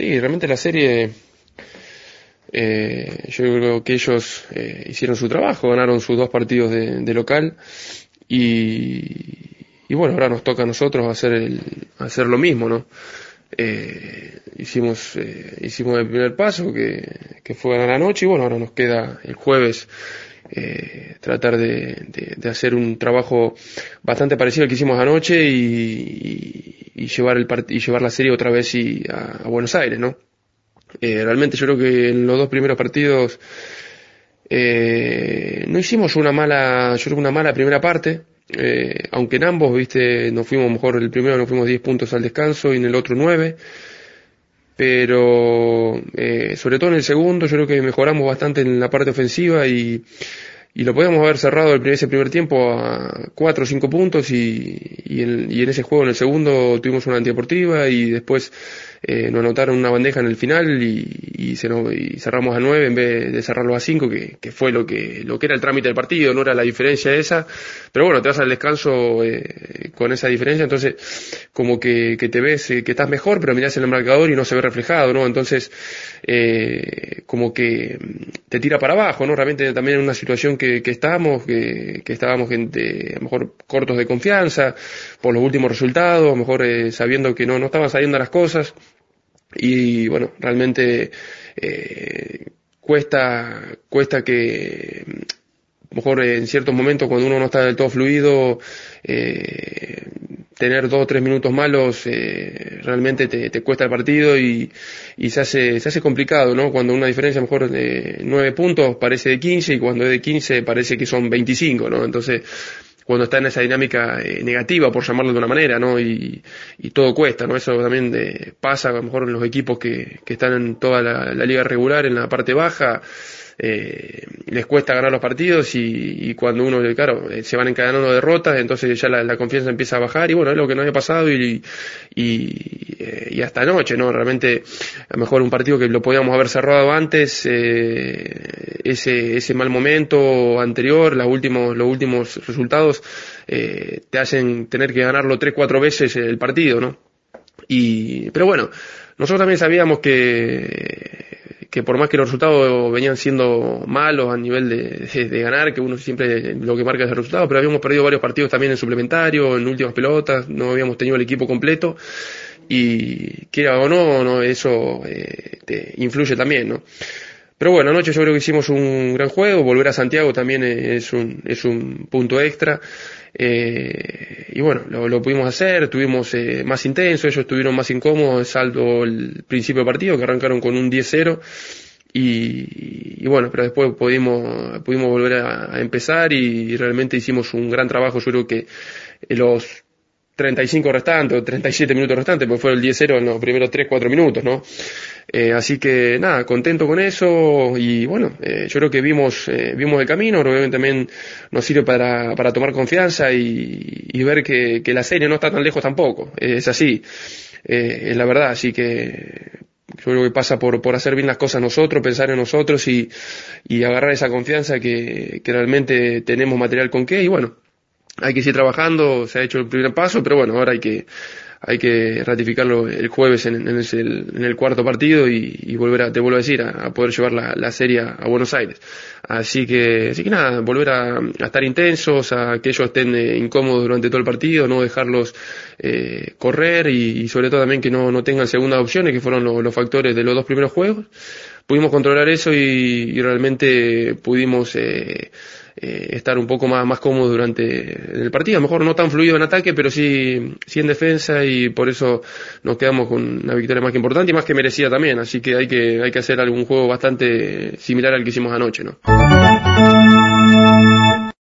Sí, realmente la serie, eh, yo creo que ellos eh, hicieron su trabajo, ganaron sus dos partidos de, local y, bueno, ahora nos toca a nosotros hacer, el, hacer lo mismo, ¿no? Eh, hicimos, hicimos el primer paso que, que fue ganar noche y bueno, ahora nos queda el jueves eh, tratar de, de, hacer un trabajo bastante parecido al que hicimos anoche y, y, llevar el y llevar la serie otra vez y a, Buenos Aires, ¿no? Eh, realmente yo creo que en los dos primeros partidos eh, no hicimos una mala, yo creo una mala primera parte, eh, aunque en ambos, viste, nos fuimos mejor, el primero nos fuimos 10 puntos al descanso y en el otro 9 pero eh, sobre todo en el segundo yo creo que mejoramos bastante en la parte ofensiva y, y lo podíamos haber cerrado el ese primer tiempo a cuatro o cinco puntos y, y, en, y en ese juego en el segundo tuvimos una antideportiva y después eh, nos anotaron una bandeja en el final y, y, se nos, cerramos a nueve en vez de cerrarlo a cinco, que, que, fue lo que, lo que era el trámite del partido, no era la diferencia esa, pero bueno, te vas al descanso eh, con esa diferencia, entonces como que, que te ves eh, que estás mejor, pero mirás el marcador y no se ve reflejado, ¿no? Entonces, eh, como que te tira para abajo, ¿no? Realmente también en una situación que, que estábamos, que, que estábamos gente, a lo mejor cortos de confianza por los últimos resultados, a lo mejor eh, sabiendo que no, no estaban saliendo las cosas, y bueno, realmente eh, cuesta, cuesta que mejor en ciertos momentos cuando uno no está del todo fluido, eh, tener dos o tres minutos malos eh, realmente te, te, cuesta el partido y, y, se, hace, se hace complicado, ¿no? Cuando una diferencia mejor de nueve puntos parece de 15 y cuando es de 15 parece que son 25, ¿no? Entonces cuando está en esa dinámica eh, negativa, por llamarlo de una manera, ¿no? Y, y todo cuesta, ¿no? Eso también de, pasa a lo mejor en los equipos que, que están en toda la liga regular, en la parte baja, eh, les cuesta ganar los partidos y, y, cuando uno, claro, eh, se van encadenando derrotas, entonces ya la, la, confianza empieza a bajar y bueno, es lo que nos había pasado y, y, eh, y, hasta anoche, ¿no? Realmente, a lo mejor un partido que lo podíamos haber cerrado antes, eh, ese, ese mal momento anterior, los últimos, los últimos resultados, eh, te hacen tener que ganarlo tres, cuatro veces el partido, ¿no? Y, pero bueno, nosotros también sabíamos que que por más que los resultados venían siendo malos a nivel de, ganar, que uno siempre lo que marca es el resultado, pero habíamos perdido varios partidos también en suplementario, en últimas pelotas, no habíamos tenido el equipo completo y quiera o no, no eso eh, te influye también, ¿no? Pero bueno, anoche yo creo que hicimos un gran juego, volver a Santiago también es un, es un punto extra. Eh, y bueno, lo, lo, pudimos hacer, tuvimos eh, más intenso, ellos estuvieron más incómodos, salvo el principio del partido, que arrancaron con un 10-0. Y, y, bueno, pero después pudimos, pudimos volver a, a empezar y, realmente hicimos un gran trabajo. Yo creo que los 35 restantes, o 37 minutos restantes, porque fue el 10-0 en los primeros 3-4 minutos, ¿no? Eh, así que nada, contento con eso y bueno, eh, yo creo que vimos, eh, vimos el camino, obviamente también nos sirve para, para tomar confianza y, y ver que, que, la serie no está tan lejos tampoco, es así, eh, es la verdad, así que yo creo que pasa por, por hacer bien las cosas nosotros, pensar en nosotros y, y agarrar esa confianza que, que realmente tenemos material con qué y bueno, hay que seguir trabajando, se ha hecho el primer paso, pero bueno, ahora hay que, hay que ratificarlo el jueves en, en, el, en el, cuarto partido y, volver a, te vuelvo a decir, a, poder llevar la, serie a Buenos Aires. Así que, así que nada, volver a, estar intensos, a que ellos estén eh, incómodos durante todo el partido, no dejarlos eh, correr y, sobre todo también que no, no tengan segundas opciones, que fueron lo, los factores de los dos primeros juegos. Pudimos controlar eso y, realmente pudimos eh, eh, estar un poco más, más cómodo durante el partido. A lo mejor no tan fluido en ataque, pero sí, sí en defensa y por eso nos quedamos con una victoria más que importante y más que merecida también. Así que hay que, hay que hacer algún juego bastante similar al que hicimos anoche, ¿no?